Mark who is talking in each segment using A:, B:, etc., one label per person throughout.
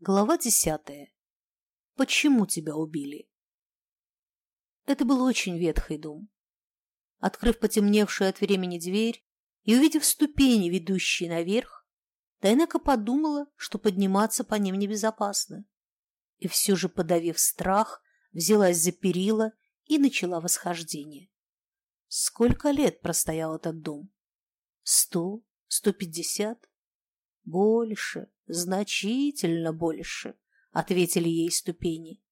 A: Глава десятая. Почему тебя убили? Это был очень ветхий дом. Открыв потемневшую от времени дверь и увидев ступени, ведущие наверх, Дайнека подумала, что подниматься по ним небезопасно. И все же, подавив страх, взялась за перила и начала восхождение. Сколько лет простоял этот дом? Сто? Сто пятьдесят? Больше, значительно больше, ответили ей ступени.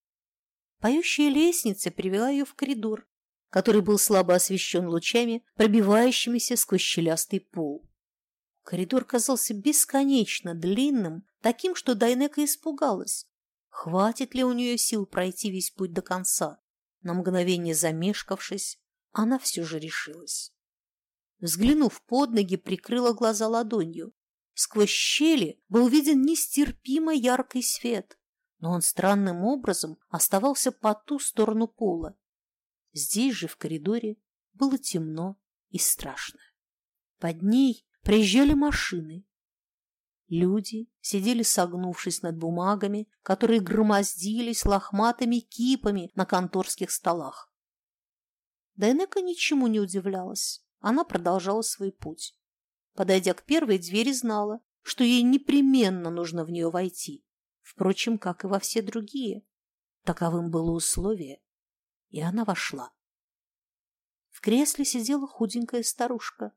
A: Поющая лестница привела ее в коридор, который был слабо освещен лучами, пробивающимися сквозь щелястый пол. Коридор казался бесконечно длинным, таким, что Дайнека испугалась. Хватит ли у нее сил пройти весь путь до конца? На мгновение замешкавшись, она все же решилась. Взглянув под ноги, прикрыла глаза ладонью. Сквозь щели был виден нестерпимо яркий свет, но он странным образом оставался по ту сторону пола. Здесь же, в коридоре, было темно и страшно. Под ней приезжали машины. Люди сидели согнувшись над бумагами, которые громоздились лохматыми кипами на конторских столах. Дайнека ничему не удивлялась. Она продолжала свой путь. Подойдя к первой двери, знала, что ей непременно нужно в нее войти. Впрочем, как и во все другие. Таковым было условие. И она вошла. В кресле сидела худенькая старушка.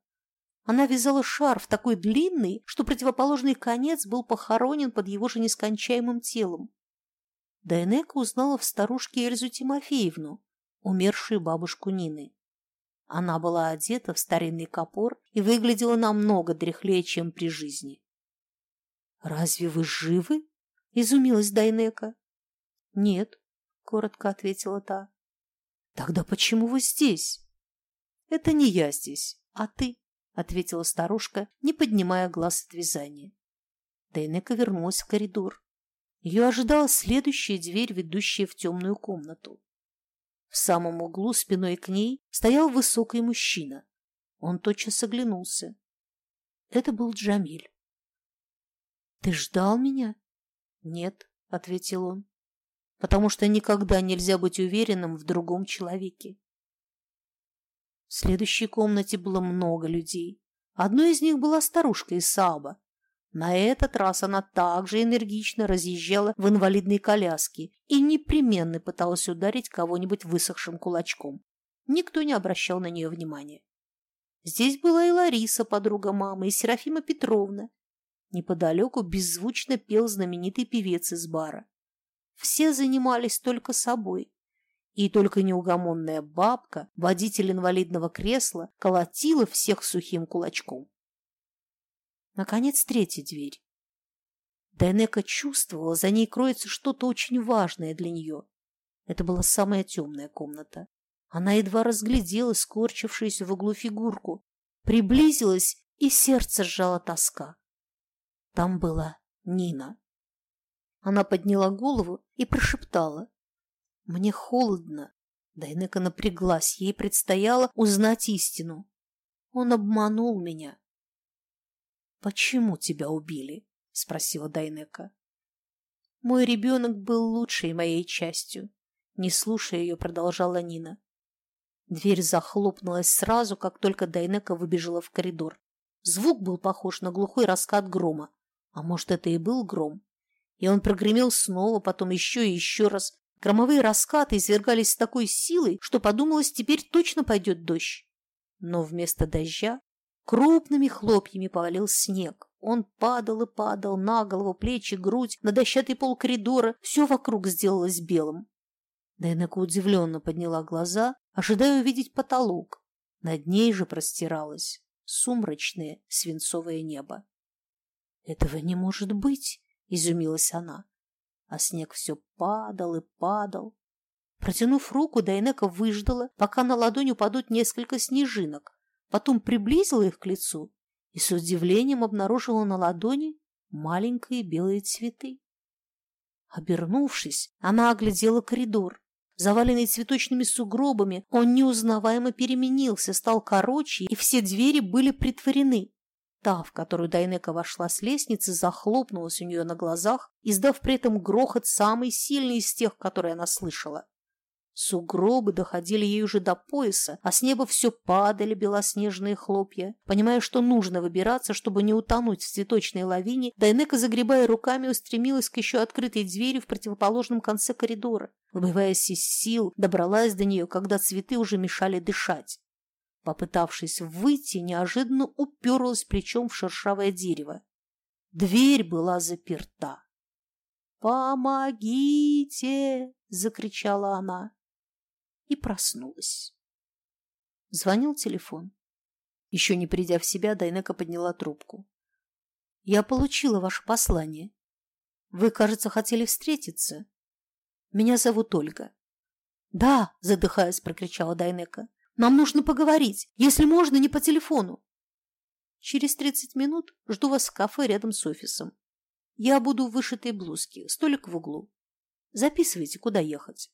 A: Она вязала шарф такой длинный, что противоположный конец был похоронен под его же нескончаемым телом. Дайнека узнала в старушке Эльзу Тимофеевну, умершую бабушку Нины. Она была одета в старинный капор и выглядела намного дряхлее, чем при жизни. «Разве вы живы?» – изумилась Дайнека. «Нет», – коротко ответила та. «Тогда почему вы здесь?» «Это не я здесь, а ты», – ответила старушка, не поднимая глаз от вязания. Дайнека вернулась в коридор. Ее ожидала следующая дверь, ведущая в темную комнату. В самом углу спиной к ней стоял высокий мужчина. Он тотчас оглянулся. Это был Джамиль. «Ты ждал меня?» «Нет», — ответил он, «потому что никогда нельзя быть уверенным в другом человеке». В следующей комнате было много людей. Одной из них была старушка из Сааба, на этот раз она также энергично разъезжала в инвалидной коляске и непременно пыталась ударить кого-нибудь высохшим кулачком. Никто не обращал на нее внимания. Здесь была и Лариса, подруга мамы, и Серафима Петровна. Неподалеку беззвучно пел знаменитый певец из бара. Все занимались только собой. И только неугомонная бабка, водитель инвалидного кресла, колотила всех сухим кулачком. Наконец, третья дверь. Дайнека чувствовала, за ней кроется что-то очень важное для нее. Это была самая темная комната. Она едва разглядела скорчившуюся в углу фигурку, приблизилась, и сердце сжала тоска. Там была Нина. Она подняла голову и прошептала. «Мне холодно». Дайнека напряглась, ей предстояло узнать истину. Он обманул меня. «Почему тебя убили?» – спросила Дайнека. «Мой ребенок был лучшей моей частью», – не слушая ее, продолжала Нина. Дверь захлопнулась сразу, как только Дайнека выбежала в коридор. Звук был похож на глухой раскат грома. А может, это и был гром? И он прогремел снова, потом еще и еще раз. Громовые раскаты извергались с такой силой, что подумалось, теперь точно пойдет дождь. Но вместо дождя Крупными хлопьями повалил снег. Он падал и падал на голову, плечи, грудь, на дощатый пол коридора. Все вокруг сделалось белым. Дайнека удивленно подняла глаза, ожидая увидеть потолок. Над ней же простиралось сумрачное свинцовое небо. «Этого не может быть!» — изумилась она. А снег все падал и падал. Протянув руку, Дайнека выждала, пока на ладонь упадут несколько снежинок, потом приблизила их к лицу и с удивлением обнаружила на ладони маленькие белые цветы. Обернувшись, она оглядела коридор. Заваленный цветочными сугробами, он неузнаваемо переменился, стал короче, и все двери были притворены. Та, в которую Дайнека вошла с лестницы, захлопнулась у нее на глазах, издав при этом грохот самый сильный из тех, которые она слышала. Сугробы доходили ей уже до пояса, а с неба все падали белоснежные хлопья. Понимая, что нужно выбираться, чтобы не утонуть в цветочной лавине, Дайнека, загребая руками, устремилась к еще открытой двери в противоположном конце коридора. Выбиваясь из сил, добралась до нее, когда цветы уже мешали дышать. Попытавшись выйти, неожиданно уперлась плечом в шершавое дерево. Дверь была заперта. «Помогите!» — закричала она и проснулась. Звонил телефон. Еще не придя в себя, Дайнека подняла трубку. «Я получила ваше послание. Вы, кажется, хотели встретиться. Меня зовут Ольга». «Да!» – задыхаясь, прокричала Дайнека. «Нам нужно поговорить, если можно, не по телефону». «Через тридцать минут жду вас в кафе рядом с офисом. Я буду в вышитой блузке, столик в углу. Записывайте, куда ехать».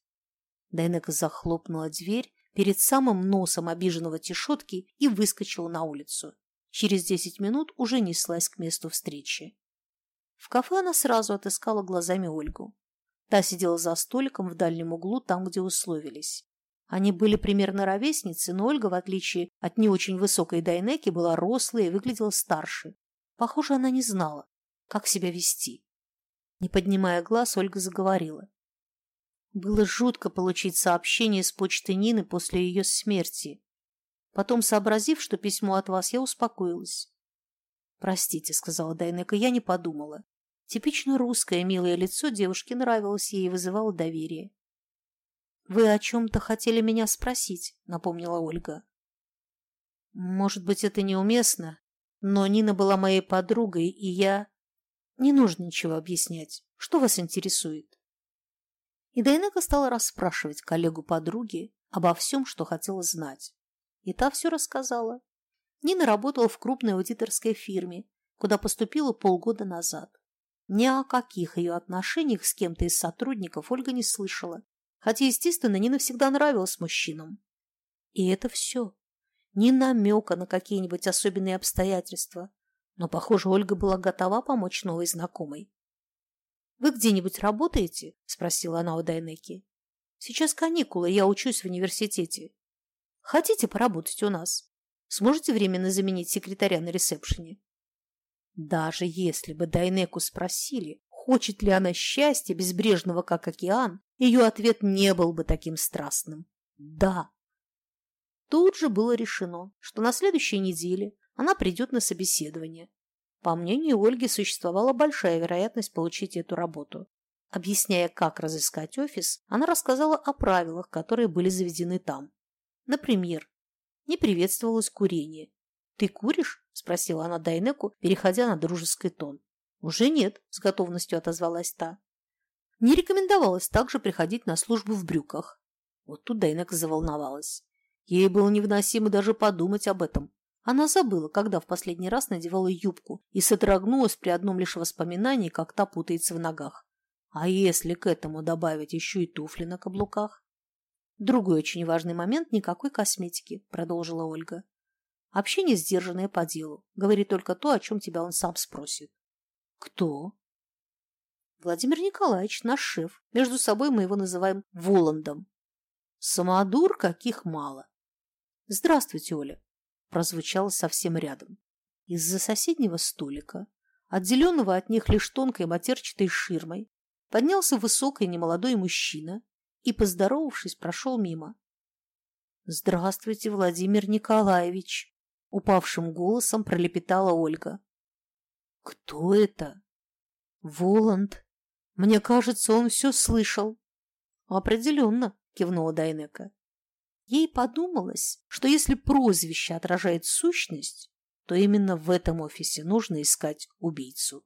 A: Дайнека захлопнула дверь перед самым носом обиженного Тишотки и выскочила на улицу. Через десять минут уже неслась к месту встречи. В кафе она сразу отыскала глазами Ольгу. Та сидела за столиком в дальнем углу, там, где условились. Они были примерно ровесницы, но Ольга, в отличие от не очень высокой Дайнеки, была рослой и выглядела старше. Похоже, она не знала, как себя вести. Не поднимая глаз, Ольга заговорила. Было жутко получить сообщение с почты Нины после ее смерти. Потом, сообразив, что письмо от вас, я успокоилась. «Простите», — сказала Дайнека, — «я не подумала». Типично русское милое лицо девушки нравилось ей и вызывало доверие. «Вы о чем-то хотели меня спросить», — напомнила Ольга. «Может быть, это неуместно, но Нина была моей подругой, и я...» «Не нужно ничего объяснять. Что вас интересует?» И Дайнека стала расспрашивать коллегу подруги обо всем, что хотела знать. И та все рассказала. Нина работала в крупной аудиторской фирме, куда поступила полгода назад. Ни о каких ее отношениях с кем-то из сотрудников Ольга не слышала, хотя, естественно, Нина всегда нравилась мужчинам. И это все. Ни намека на какие-нибудь особенные обстоятельства. Но, похоже, Ольга была готова помочь новой знакомой. «Вы где-нибудь работаете?» – спросила она у Дайнеки. «Сейчас каникулы, я учусь в университете. Хотите поработать у нас? Сможете временно заменить секретаря на ресепшене?» Даже если бы Дайнеку спросили, хочет ли она счастья, безбрежного как океан, ее ответ не был бы таким страстным. «Да». Тут же было решено, что на следующей неделе она придет на собеседование, по мнению Ольги, существовала большая вероятность получить эту работу. Объясняя, как разыскать офис, она рассказала о правилах, которые были заведены там. Например, не приветствовалось курение. «Ты куришь?» – спросила она Дайнеку, переходя на дружеский тон. «Уже нет», – с готовностью отозвалась та. Не рекомендовалось также приходить на службу в брюках. Вот тут Дайнека заволновалась. Ей было невыносимо даже подумать об этом. Она забыла, когда в последний раз надевала юбку и содрогнулась при одном лишь воспоминании, как та путается в ногах. А если к этому добавить еще и туфли на каблуках? Другой очень важный момент – никакой косметики, продолжила Ольга. Общение сдержанное по делу. Говори только то, о чем тебя он сам спросит. Кто? Владимир Николаевич, наш шеф. Между собой мы его называем Воландом. Самодур каких мало. Здравствуйте, Оля прозвучало совсем рядом. Из-за соседнего столика, отделенного от них лишь тонкой матерчатой ширмой, поднялся высокий немолодой мужчина и, поздоровавшись, прошел мимо. «Здравствуйте, Владимир Николаевич!» — упавшим голосом пролепетала Ольга. «Кто это?» «Воланд. Мне кажется, он все слышал». «Определенно», — кивнула Дайнека. Ей подумалось, что если прозвище отражает сущность, то именно в этом офисе нужно искать убийцу.